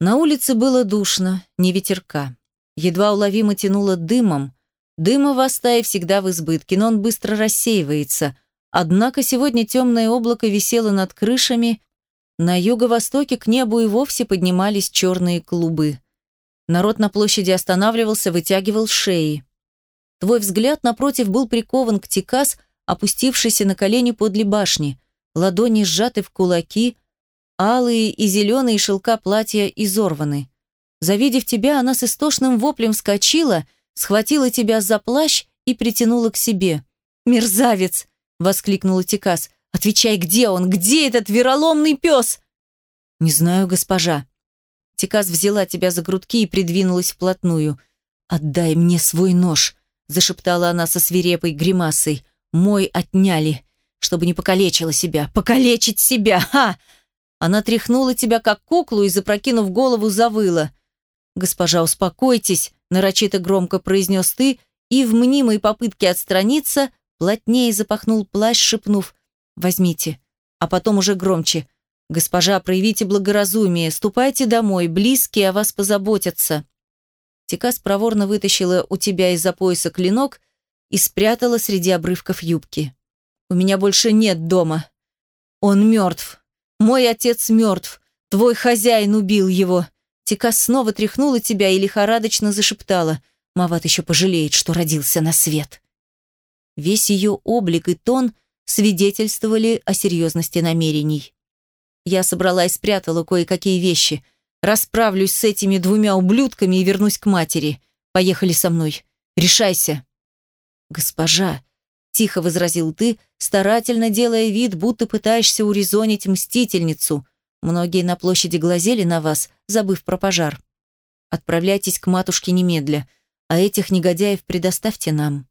На улице было душно, не ветерка. Едва уловимо тянуло дымом. Дыма в Астае всегда в избытке, но он быстро рассеивается. Однако сегодня темное облако висело над крышами, на юго-востоке к небу и вовсе поднимались черные клубы. Народ на площади останавливался, вытягивал шеи. Твой взгляд, напротив, был прикован к Тикас, опустившийся на колени подле башни, ладони сжаты в кулаки, алые и зеленые шелка платья изорваны. Завидев тебя, она с истошным воплем вскочила, схватила тебя за плащ и притянула к себе. «Мерзавец!» — воскликнула Тикас. Отвечай, где он? Где этот вероломный пес?» «Не знаю, госпожа». Тикас взяла тебя за грудки и придвинулась вплотную. «Отдай мне свой нож», — зашептала она со свирепой гримасой. «Мой отняли, чтобы не покалечила себя. Покалечить себя! Ха!» Она тряхнула тебя, как куклу, и, запрокинув голову, завыла. «Госпожа, успокойтесь», — нарочито громко произнес ты, и в мнимой попытке отстраниться плотнее запахнул плащ, шепнув Возьмите. А потом уже громче. Госпожа, проявите благоразумие. Ступайте домой. Близкие о вас позаботятся. Тикас проворно вытащила у тебя из-за пояса клинок и спрятала среди обрывков юбки. У меня больше нет дома. Он мертв. Мой отец мертв. Твой хозяин убил его. Тикас снова тряхнула тебя и лихорадочно зашептала. Мават еще пожалеет, что родился на свет. Весь ее облик и тон – свидетельствовали о серьезности намерений. Я собрала и спрятала кое-какие вещи. Расправлюсь с этими двумя ублюдками и вернусь к матери. Поехали со мной. Решайся. Госпожа, тихо возразил ты, старательно делая вид, будто пытаешься урезонить мстительницу. Многие на площади глазели на вас, забыв про пожар. Отправляйтесь к матушке немедля, а этих негодяев предоставьте нам.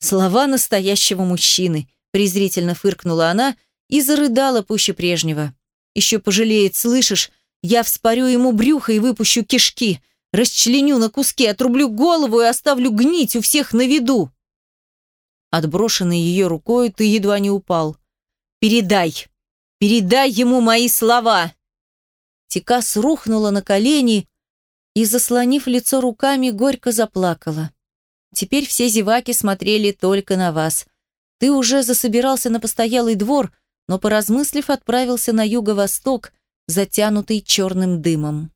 Слова настоящего мужчины, презрительно фыркнула она и зарыдала пуще прежнего. «Еще пожалеет, слышишь? Я вспорю ему брюхо и выпущу кишки, расчленю на куски, отрублю голову и оставлю гнить у всех на виду». Отброшенный ее рукой, ты едва не упал. «Передай! Передай ему мои слова!» Тикас рухнула на колени и, заслонив лицо руками, горько заплакала. Теперь все зеваки смотрели только на вас – ты уже засобирался на постоялый двор, но, поразмыслив, отправился на юго-восток, затянутый черным дымом.